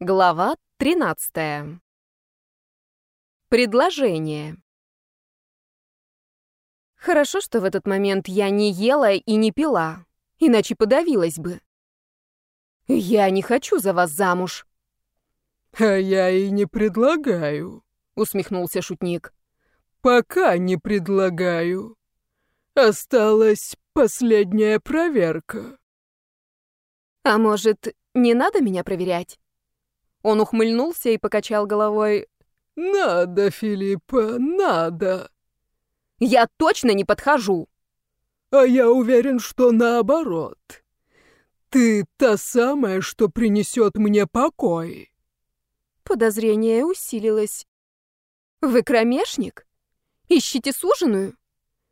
Глава 13. Предложение. Хорошо, что в этот момент я не ела и не пила, иначе подавилась бы. Я не хочу за вас замуж. А я и не предлагаю, усмехнулся шутник. Пока не предлагаю. Осталась последняя проверка. А может, не надо меня проверять? Он ухмыльнулся и покачал головой. «Надо, Филиппа, надо!» «Я точно не подхожу!» «А я уверен, что наоборот. Ты та самая, что принесет мне покой!» Подозрение усилилось. «Вы кромешник? Ищите суженую?»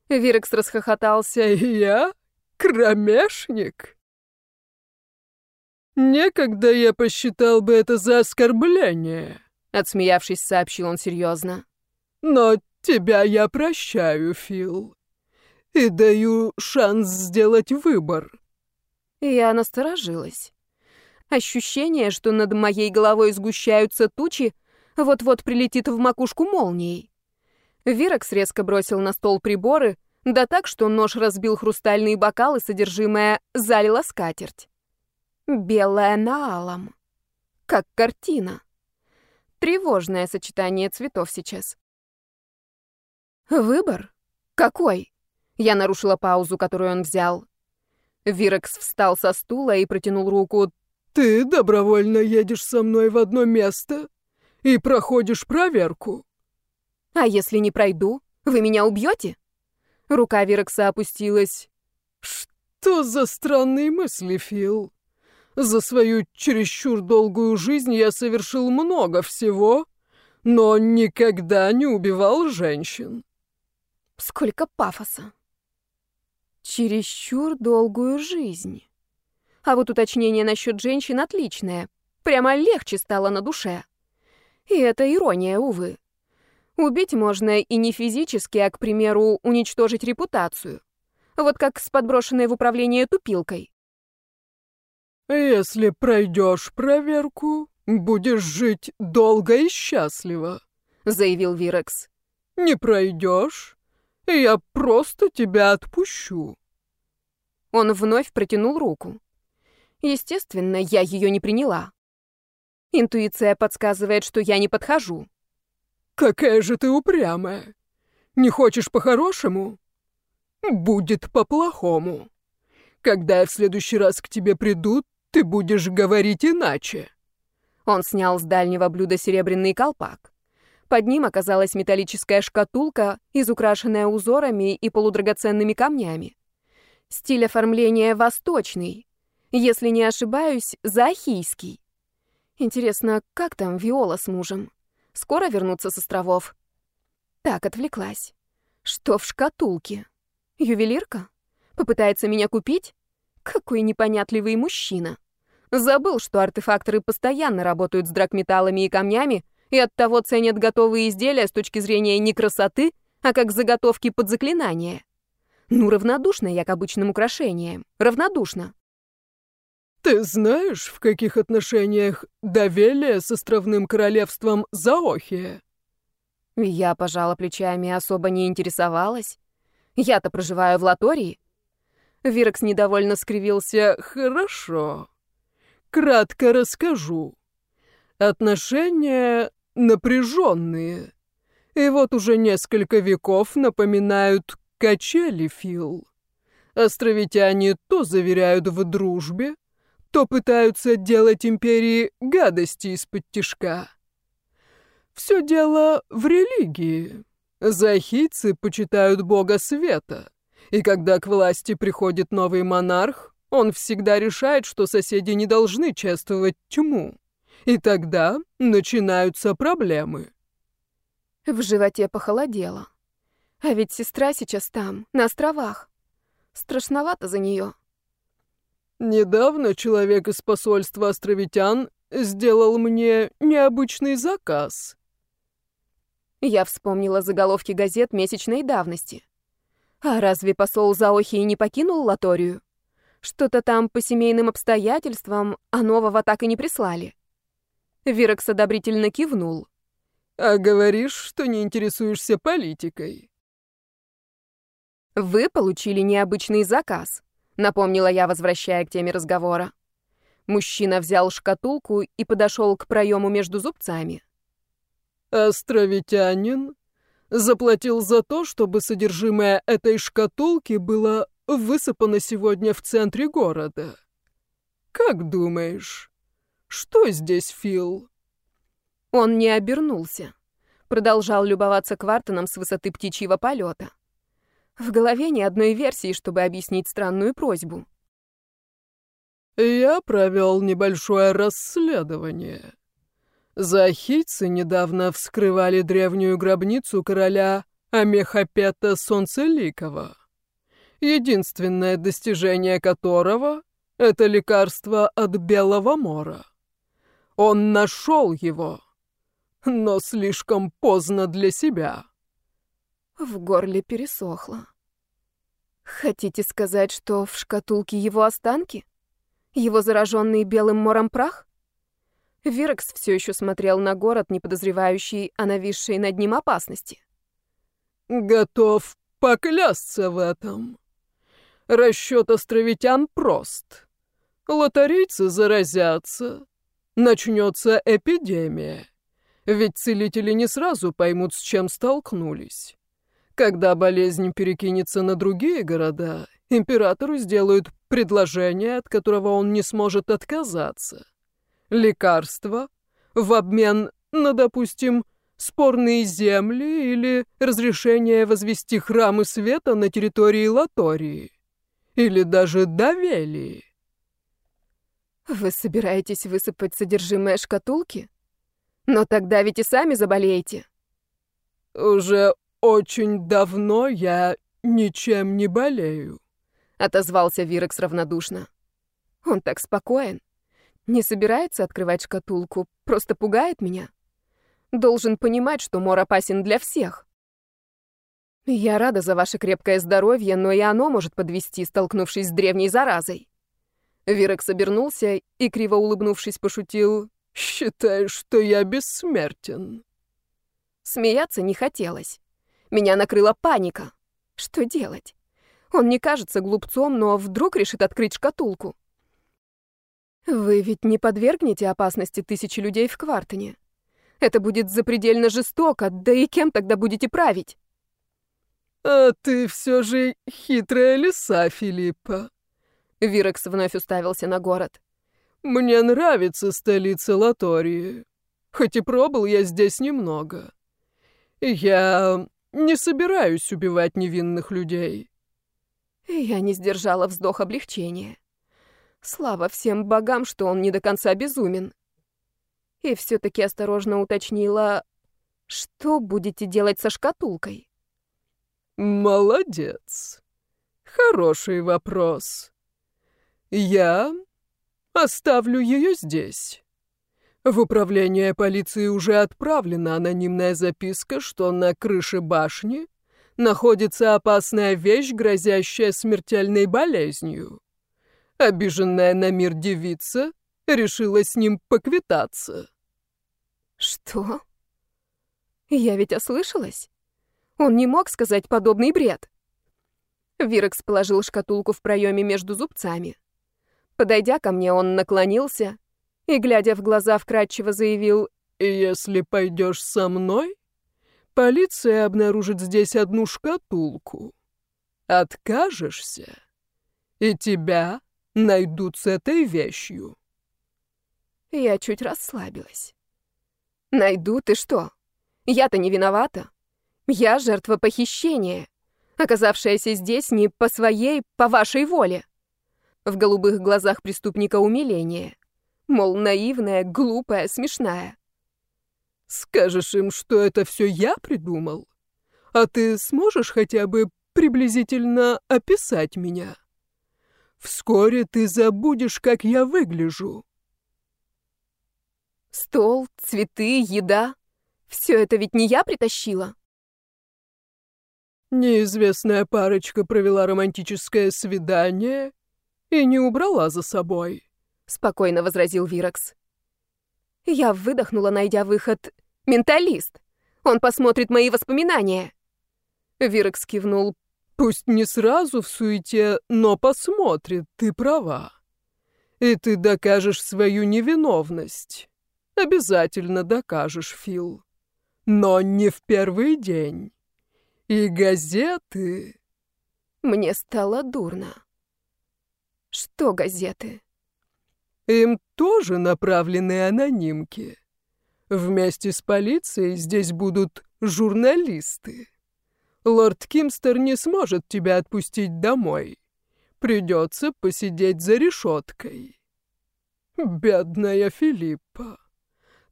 Вирекс расхохотался. «Я? Кромешник?» «Некогда я посчитал бы это за оскорбление», — отсмеявшись, сообщил он серьезно. «Но тебя я прощаю, Фил, и даю шанс сделать выбор». Я насторожилась. Ощущение, что над моей головой сгущаются тучи, вот-вот прилетит в макушку молнией. Вирекс резко бросил на стол приборы, да так, что нож разбил хрустальные бокалы, содержимое залило скатерть. Белая на алом. Как картина. Тревожное сочетание цветов сейчас. Выбор? Какой? Я нарушила паузу, которую он взял. Вирекс встал со стула и протянул руку. «Ты добровольно едешь со мной в одно место и проходишь проверку». «А если не пройду, вы меня убьете?» Рука Вирекса опустилась. «Что за странные мысли, Фил?» За свою чересчур долгую жизнь я совершил много всего, но никогда не убивал женщин. Сколько пафоса. Чересчур долгую жизнь. А вот уточнение насчет женщин отличное. Прямо легче стало на душе. И это ирония, увы. Убить можно и не физически, а, к примеру, уничтожить репутацию. Вот как с подброшенной в управление тупилкой. «Если пройдешь проверку, будешь жить долго и счастливо», — заявил Вирекс. «Не пройдешь, я просто тебя отпущу». Он вновь протянул руку. Естественно, я ее не приняла. Интуиция подсказывает, что я не подхожу. «Какая же ты упрямая! Не хочешь по-хорошему? Будет по-плохому. Когда в следующий раз к тебе приду, ты будешь говорить иначе. Он снял с дальнего блюда серебряный колпак. Под ним оказалась металлическая шкатулка, изукрашенная узорами и полудрагоценными камнями. Стиль оформления восточный. Если не ошибаюсь, заахийский. Интересно, как там Виола с мужем? Скоро вернутся с островов? Так, отвлеклась. Что в шкатулке? Ювелирка? Попытается меня купить? Какой непонятливый мужчина. Забыл, что артефакторы постоянно работают с драгметаллами и камнями, и оттого ценят готовые изделия с точки зрения не красоты, а как заготовки под заклинание. Ну, равнодушна я к обычным украшениям. Равнодушна. Ты знаешь, в каких отношениях Давелия с островным королевством Заохия? Я пожала плечами, особо не интересовалась. Я-то проживаю в Латории. Вирекс недовольно скривился. Хорошо. Кратко расскажу. Отношения напряженные. И вот уже несколько веков напоминают качели, Фил. Островитяне то заверяют в дружбе, то пытаются делать империи гадости из-под тишка. Все дело в религии. Захийцы почитают бога света, и когда к власти приходит новый монарх, он всегда решает, что соседи не должны чествовать тьму. И тогда начинаются проблемы. В животе похолодело. А ведь сестра сейчас там, на островах. Страшновато за нее. Недавно человек из посольства островитян сделал мне необычный заказ. Я вспомнила заголовки газет месячной давности. А разве посол Заохии не покинул Латорию? Что-то там по семейным обстоятельствам, а нового так и не прислали. Вирекс одобрительно кивнул. «А говоришь, что не интересуешься политикой». «Вы получили необычный заказ», — напомнила я, возвращая к теме разговора. Мужчина взял шкатулку и подошел к проему между зубцами. «Островитянин заплатил за то, чтобы содержимое этой шкатулки было высыпано сегодня в центре города. Как думаешь, что здесь Фил?» Он не обернулся. Продолжал любоваться Квартоном с высоты птичьего полета. В голове ни одной версии, чтобы объяснить странную просьбу. «Я провел небольшое расследование. Захийцы недавно вскрывали древнюю гробницу короля Амехапета Солнцеликова, единственное достижение которого — это лекарство от белого мора. Он нашел его, но слишком поздно для себя». В горле пересохло. Хотите сказать, что в шкатулке его останки? Его зараженный белым мором прах? Вирекс все еще смотрел на город, не подозревающий о нависшей над ним опасности. «Готов поклясться в этом. Расчет островитян прост. Лотарийцы заразятся, начнется эпидемия. Ведь целители не сразу поймут, с чем столкнулись. Когда болезнь перекинется на другие города, императору сделают предложение, от которого он не сможет отказаться. Лекарство в обмен на, допустим, спорные земли или разрешение возвести храмы света на территории Латории. Или даже Давелии. Вы собираетесь высыпать содержимое шкатулки? Но тогда ведь и сами заболеете. Уже очень давно я ничем не болею отозвался Вирекс равнодушно. Он так спокоен. Не собирается открывать шкатулку, просто пугает меня. Должен понимать, что мор опасен для всех. Я рада за ваше крепкое здоровье, но и оно может подвести, столкнувшись с древней заразой. Вирекс обернулся и, криво улыбнувшись, пошутил «Считаю, что я бессмертен». Смеяться не хотелось. Меня накрыла паника. Что делать? Он не кажется глупцом, но вдруг решит открыть шкатулку. Вы ведь не подвергнете опасности тысячи людей в Квартоне. Это будет запредельно жестоко, да и кем тогда будете править? А ты все же хитрая лиса, Филиппа. Вирекс вновь уставился на город. Мне нравится столица Латории. Хоть и пробыл я здесь немного. Я не собираюсь убивать невинных людей. Я не сдержала вздох облегчения. Слава всем богам, что он не до конца безумен. И все-таки осторожно уточнила, что будете делать со шкатулкой? Молодец. Хороший вопрос. Я оставлю ее здесь. В управление полиции уже отправлена анонимная записка, что на крыше башни находится опасная вещь, грозящая смертельной болезнью. Обиженная на мир девица решила с ним поквитаться. Что? Я ведь ослышалась? Он не мог сказать подобный бред. Вирекс положил шкатулку в проеме между зубцами. Подойдя ко мне, он наклонился и, глядя в глаза, вкратчиво заявил, «Если пойдешь со мной, Полиция обнаружит здесь одну шкатулку. Откажешься, и тебя найдут с этой вещью. Я чуть расслабилась. Найдут и что? Я-то не виновата. Я жертва похищения, оказавшаяся здесь не по своей, по вашей воле. В голубых глазах преступника умиление. Мол, наивная, глупая, смешная. Скажешь им, что это все я придумал? А ты сможешь хотя бы приблизительно описать меня? Вскоре ты забудешь, как я выгляжу. Стол, цветы, еда — все это ведь не я притащила? Неизвестная парочка провела романтическое свидание и не убрала за собой, — спокойно возразил Виракс. Я выдохнула, найдя выход. «Менталист! Он посмотрит мои воспоминания!» Вирекс кивнул. «Пусть не сразу в суете, но посмотрит, ты права. И ты докажешь свою невиновность. Обязательно докажешь, Фил. Но не в первый день. И газеты...» Мне стало дурно. «Что газеты?» Им тоже направлены анонимки. Вместе с полицией здесь будут журналисты. Лорд Кимстер не сможет тебя отпустить домой. Придется посидеть за решеткой. Бедная Филиппа.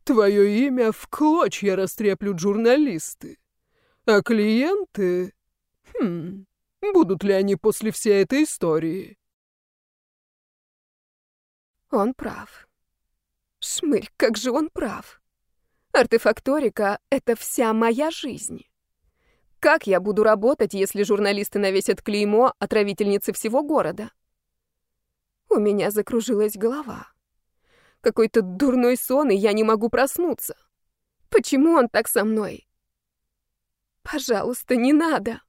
Твое имя в клочья растреплют журналисты. А клиенты... Хм, будут ли они после всей этой истории? Он прав. Шмырь, как же он прав. Артефакторика — это вся моя жизнь. Как я буду работать, если журналисты навесят клеймо отравительницы всего города? У меня закружилась голова. Какой-то дурной сон, и я не могу проснуться. Почему он так со мной? Пожалуйста, не надо.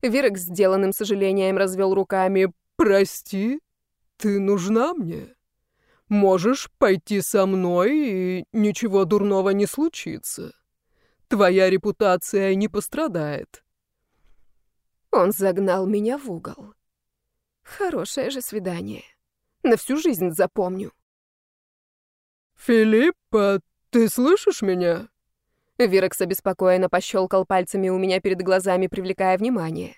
Вирек с сделанным сожалением развел руками. «Прости, ты нужна мне?» Можешь пойти со мной, и ничего дурного не случится. Твоя репутация не пострадает. Он загнал меня в угол. Хорошее же свидание. На всю жизнь запомню. «Филиппа, ты слышишь меня?» Вирекс обеспокоенно пощелкал пальцами у меня перед глазами, привлекая внимание.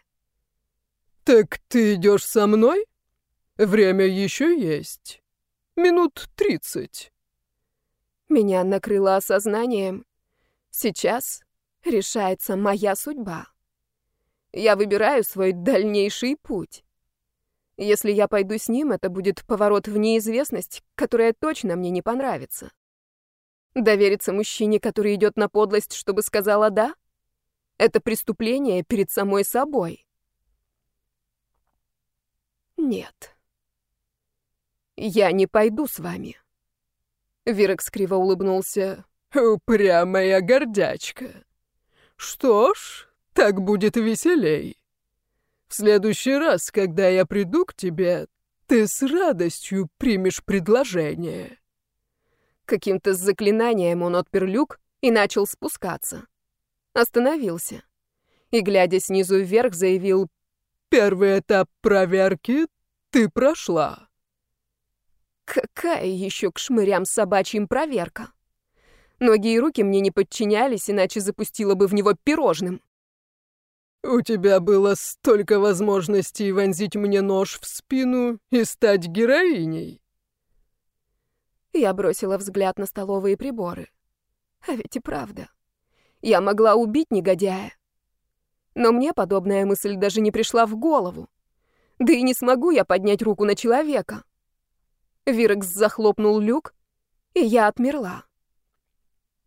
«Так ты идешь со мной? Время еще есть». Минут тридцать. Меня накрыло осознанием. Сейчас решается моя судьба. Я выбираю свой дальнейший путь. Если я пойду с ним, это будет поворот в неизвестность, которая точно мне не понравится. Довериться мужчине, который идет на подлость, чтобы сказала «да»? Это преступление перед самой собой. Нет. Я не пойду с вами. Вирекс криво улыбнулся. Упрямая гордячка. Что ж, так будет веселей. В следующий раз, когда я приду к тебе, ты с радостью примешь предложение. Каким-то заклинанием он отпер люк и начал спускаться. Остановился. И, глядя снизу вверх, заявил, «Первый этап проверки ты прошла». Какая еще к шмырям собачьим проверка? Ноги и руки мне не подчинялись, иначе запустила бы в него пирожным. «У тебя было столько возможностей вонзить мне нож в спину и стать героиней!» Я бросила взгляд на столовые приборы. А ведь и правда. Я могла убить негодяя. Но мне подобная мысль даже не пришла в голову. Да и не смогу я поднять руку на человека. Вирекс захлопнул люк, и я отмерла.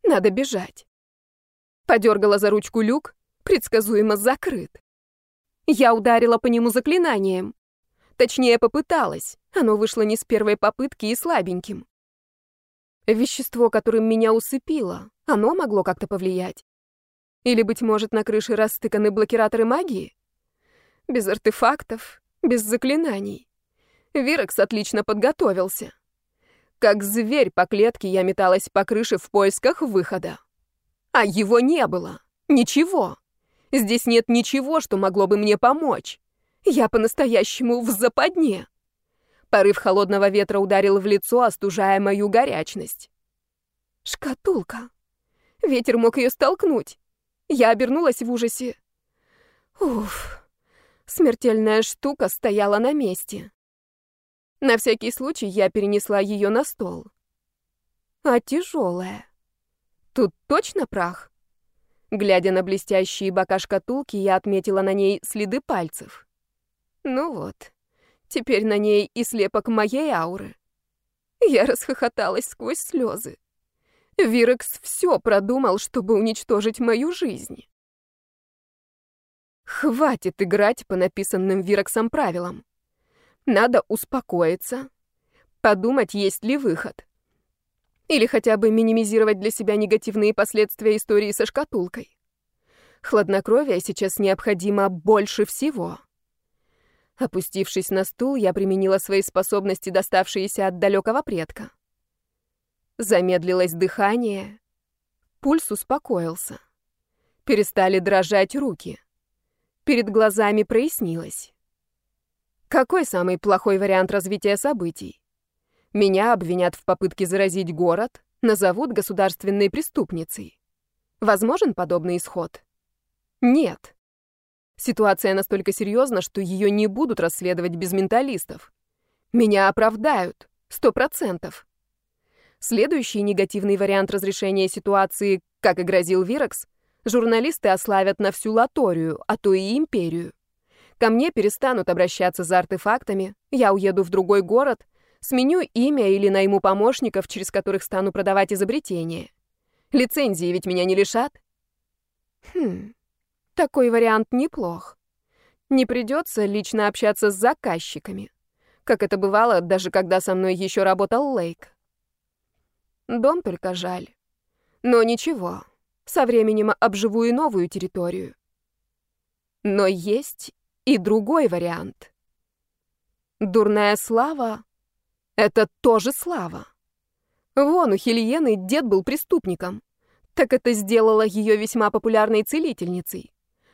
Надо бежать. Подергала за ручку люк, предсказуемо закрыт. Я ударила по нему заклинанием. Точнее, попыталась. Оно вышло не с первой попытки и слабеньким. Вещество, которым меня усыпило, оно могло как-то повлиять. Или, быть может, на крыше расстыканы блокираторы магии? Без артефактов, без заклинаний. Вирекс отлично подготовился. Как зверь по клетке я металась по крыше в поисках выхода. А его не было. Ничего. Здесь нет ничего, что могло бы мне помочь. Я по-настоящему в западне. Порыв холодного ветра ударил в лицо, остужая мою горячность. Шкатулка. Ветер мог ее столкнуть. Я обернулась в ужасе. Уф. Смертельная штука стояла на месте. На всякий случай я перенесла ее на стол. А тяжелая. Тут точно прах? Глядя на блестящие бока шкатулки, я отметила на ней следы пальцев. Ну вот, теперь на ней и слепок моей ауры. Я расхохоталась сквозь слезы. Вирекс все продумал, чтобы уничтожить мою жизнь. Хватит играть по написанным Вирексом правилам. Надо успокоиться, подумать, есть ли выход. Или хотя бы минимизировать для себя негативные последствия истории со шкатулкой. Хладнокровие сейчас необходимо больше всего. Опустившись на стул, я применила свои способности, доставшиеся от далекого предка. Замедлилось дыхание, пульс успокоился. Перестали дрожать руки. Перед глазами прояснилось. Какой самый плохой вариант развития событий? Меня обвинят в попытке заразить город, назовут государственной преступницей. Возможен подобный исход? Нет. Ситуация настолько серьезна, что ее не будут расследовать без менталистов. Меня оправдают. Сто процентов. Следующий негативный вариант разрешения ситуации, как и грозил Вирекс, журналисты ославят на всю Латорию, а то и империю. Ко мне перестанут обращаться за артефактами, я уеду в другой город, сменю имя или найму помощников, через которых стану продавать изобретения. Лицензии ведь меня не лишат. Хм, такой вариант неплох. Не придется лично общаться с заказчиками, как это бывало, даже когда со мной еще работал Лейк. Дом только жаль. Но ничего, со временем обживу и новую территорию. Но есть и другой вариант. Дурная слава — это тоже слава. Вон у Хельены дед был преступником. Так это сделало ее весьма популярной целительницей.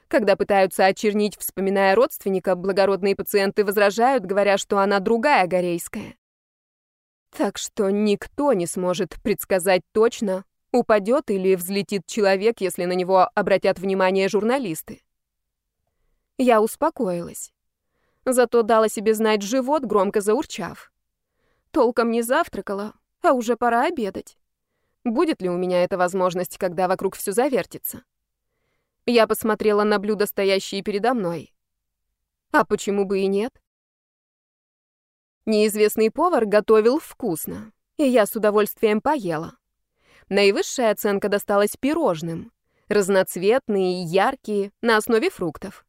Когда пытаются очернить, вспоминая родственника, благородные пациенты возражают, говоря, что она другая горейская. Так что никто не сможет предсказать точно, упадет или взлетит человек, если на него обратят внимание журналисты. Я успокоилась. Зато дала себе знать живот, громко заурчав. Толком не завтракала, а уже пора обедать. Будет ли у меня эта возможность, когда вокруг все завертится? Я посмотрела на блюда, стоящие передо мной. А почему бы и нет? Неизвестный повар готовил вкусно, и я с удовольствием поела. Наивысшая оценка досталась пирожным. Разноцветные, яркие, на основе фруктов.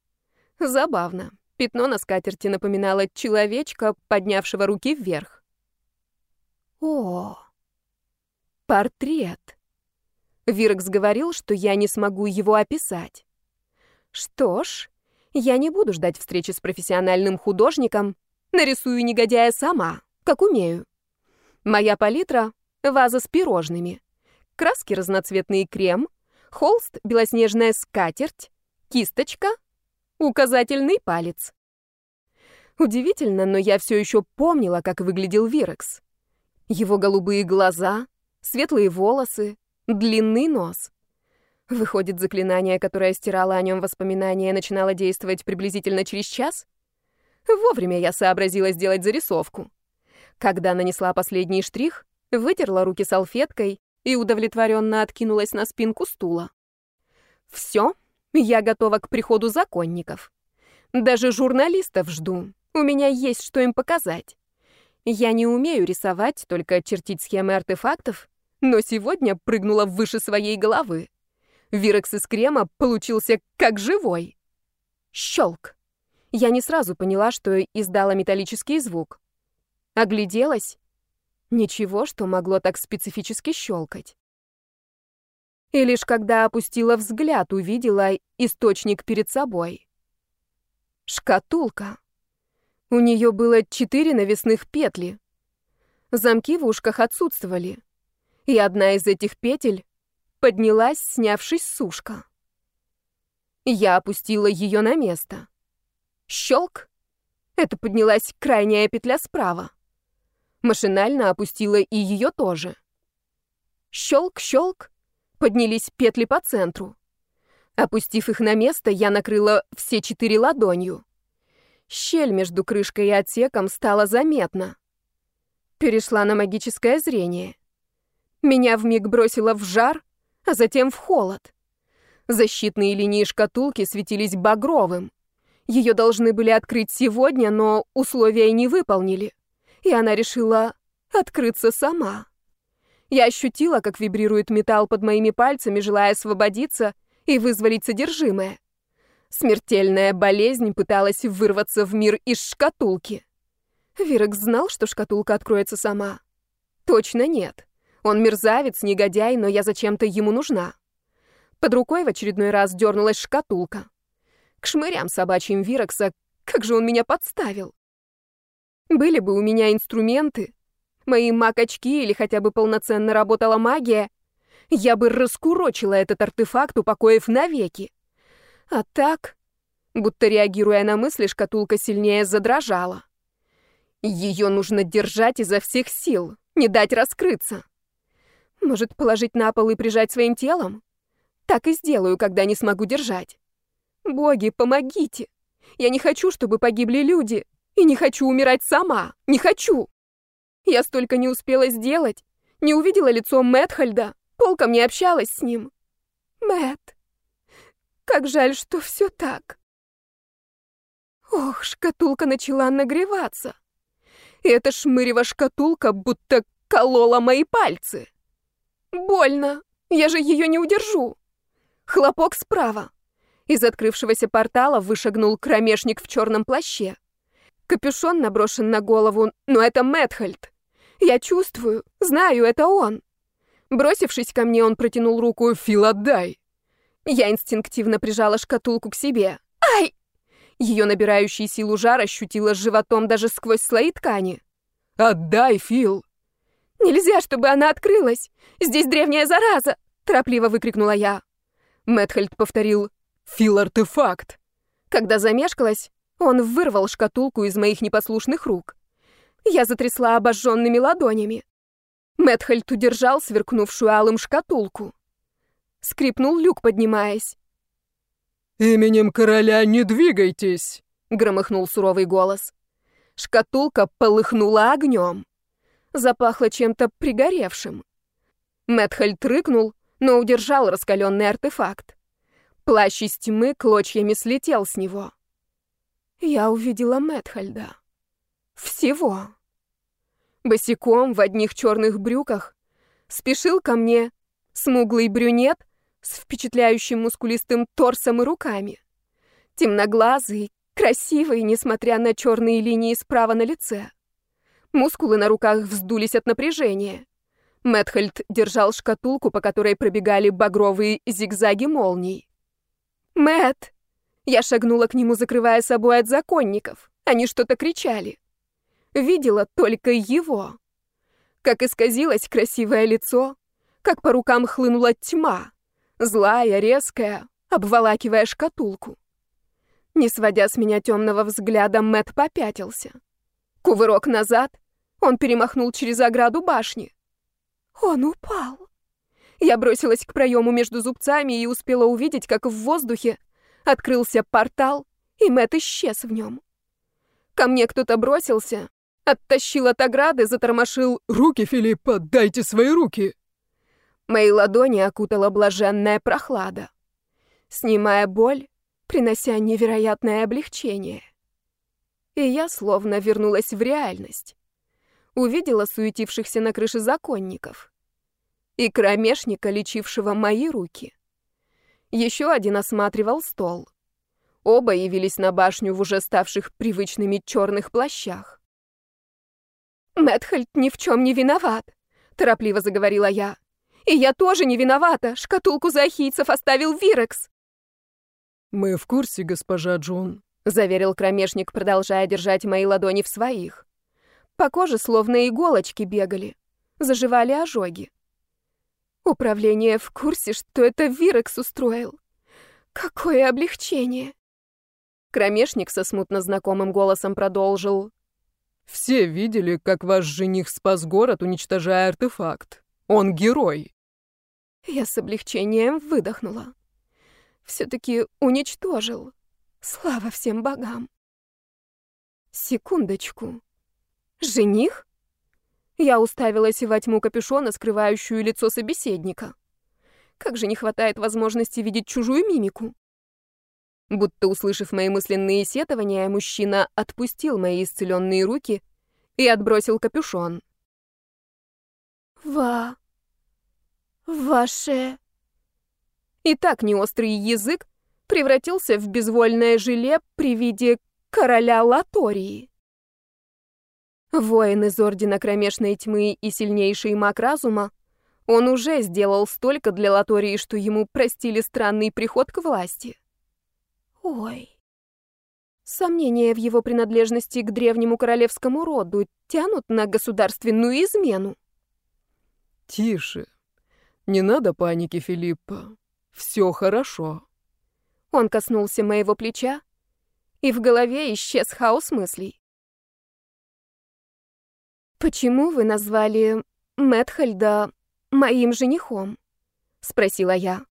Забавно. Пятно на скатерти напоминало человечка, поднявшего руки вверх. О, портрет. Виркс говорил, что я не смогу его описать. Что ж, я не буду ждать встречи с профессиональным художником, нарисую негодяя сама, как умею. Моя палитра — ваза с пирожными, краски разноцветный крем, холст — белоснежная скатерть, кисточка, указательный палец. Удивительно, но я все еще помнила, как выглядел Вирекс. Его голубые глаза, светлые волосы, Длинный нос. Выходит, заклинание, которое стирало о нем воспоминания, начинало действовать приблизительно через час? Вовремя я сообразила сделать зарисовку. Когда нанесла последний штрих, вытерла руки салфеткой и удовлетворенно откинулась на спинку стула. Все, я готова к приходу законников. Даже журналистов жду. У меня есть что им показать. Я не умею рисовать, только чертить схемы артефактов но сегодня прыгнула выше своей головы. Вирекс из крема получился как живой. Щелк. Я не сразу поняла, что издала металлический звук. Огляделась. Ничего, что могло так специфически щелкать. И лишь когда опустила взгляд, увидела источник перед собой. Шкатулка. У нее было четыре навесных петли. Замки в ушках отсутствовали и одна из этих петель поднялась, снявшись с ушка. Я опустила ее на место. Щелк! Это поднялась крайняя петля справа. Машинально опустила и ее тоже. Щелк-щелк! Поднялись петли по центру. Опустив их на место, я накрыла все четыре ладонью. Щель между крышкой и отсеком стала заметна. Перешла на магическое зрение. Меня вмиг бросило в жар, а затем в холод. Защитные линии шкатулки светились багровым. Ее должны были открыть сегодня, но условия не выполнили. И она решила открыться сама. Я ощутила, как вибрирует металл под моими пальцами, желая освободиться и вызволить содержимое. Смертельная болезнь пыталась вырваться в мир из шкатулки. Вирекс знал, что шкатулка откроется сама? Точно нет. Он мерзавец, негодяй, но я зачем-то ему нужна. Под рукой в очередной раз дернулась шкатулка. К шмырям собачьим Вирокса, как же он меня подставил. Были бы у меня инструменты, мои маг-очки или хотя бы полноценно работала магия, я бы раскурочила этот артефакт, упокоив навеки. А так, будто реагируя на мысли, шкатулка сильнее задрожала. Ее нужно держать изо всех сил, не дать раскрыться. Может, положить на пол и прижать своим телом? Так и сделаю, когда не смогу держать. Боги, помогите! Я не хочу, чтобы погибли люди, и не хочу умирать сама, не хочу! Я столько не успела сделать, не увидела лицо Мэтхальда, толком не общалась с ним. Мэт, как жаль, что все так. Ох, шкатулка начала нагреваться. И эта шмырева шкатулка будто колола мои пальцы. Больно, я же ее не удержу. Хлопок справа. Из открывшегося портала вышагнул кромешник в черном плаще. Капюшон наброшен на голову, но это Мэтхальд. Я чувствую, знаю, это он. Бросившись ко мне, он протянул руку «Фил, отдай!». Я инстинктивно прижала шкатулку к себе. «Ай!» Ее набирающий силу жар ощутила животом даже сквозь слои ткани. «Отдай, Фил!» «Нельзя, чтобы она открылась! Здесь древняя зараза!» Торопливо выкрикнула я. Мэтхальд повторил «Фил-артефакт!» Когда замешкалась, он вырвал шкатулку из моих непослушных рук. Я затрясла обожженными ладонями. Мэтхальд удержал сверкнувшую алым шкатулку. Скрипнул люк, поднимаясь. «Именем короля не двигайтесь!» — громыхнул суровый голос. Шкатулка полыхнула огнем. Запахло чем-то пригоревшим. Мэтхальд рыкнул, но удержал раскаленный артефакт. Плащ из тьмы клочьями слетел с него. Я увидела Мэтхальда. Всего. Босиком в одних черных брюках спешил ко мне смуглый брюнет с впечатляющим мускулистым торсом и руками. Темноглазый, красивый, несмотря на черные линии справа на лице. Мускулы на руках вздулись от напряжения. Мэтхальд держал шкатулку, по которой пробегали багровые зигзаги молний. Мэт! Я шагнула к нему, закрывая собой от законников. Они что-то кричали. Видела только его. Как исказилось красивое лицо, как по рукам хлынула тьма, злая, резкая, обволакивая шкатулку. Не сводя с меня темного взгляда, Мэт попятился. Кувырок назад, он перемахнул через ограду башни. Он упал. Я бросилась к проему между зубцами и успела увидеть, как в воздухе открылся портал, и Мэт исчез в нем. Ко мне кто-то бросился, оттащил от ограды, затормошил «Руки, Филиппа, дайте свои руки!» Мои ладони окутала блаженная прохлада, снимая боль, принося невероятное облегчение. И я словно вернулась в реальность. Увидела суетившихся на крыше законников и кромешника, лечившего мои руки. Еще один осматривал стол. Оба явились на башню в уже ставших привычными черных плащах. «Мэтхальд ни в чем не виноват», — торопливо заговорила я. «И я тоже не виновата. Шкатулку захийцев оставил Вирекс». «Мы в курсе, госпожа Джун», — заверил кромешник, продолжая держать мои ладони в своих. По коже словно иголочки бегали. Заживали ожоги. Управление в курсе, что это Вирекс устроил. Какое облегчение! Кромешник со смутно знакомым голосом продолжил. «Все видели, как ваш жених спас город, уничтожая артефакт. Он герой». Я с облегчением выдохнула. Все-таки уничтожил. Слава всем богам. Секундочку. Жених? Я уставилась во тьму капюшона, скрывающую лицо собеседника. Как же не хватает возможности видеть чужую мимику. Будто услышав мои мысленные сетования, мужчина отпустил мои исцеленные руки и отбросил капюшон. «Ва... ваше...» И так неострый язык превратился в безвольное желе при виде короля Латории. Воин из Ордена Кромешной Тьмы и сильнейший маг разума Он уже сделал столько для Латории, что ему простили странный приход к власти. Ой. Сомнения в его принадлежности к древнему королевскому роду тянут на государственную измену. Тише. Не надо паники, Филиппа. Все хорошо. Он коснулся моего плеча, и в голове исчез хаос мыслей. «Почему вы назвали Мэтхальда моим женихом?» — спросила я.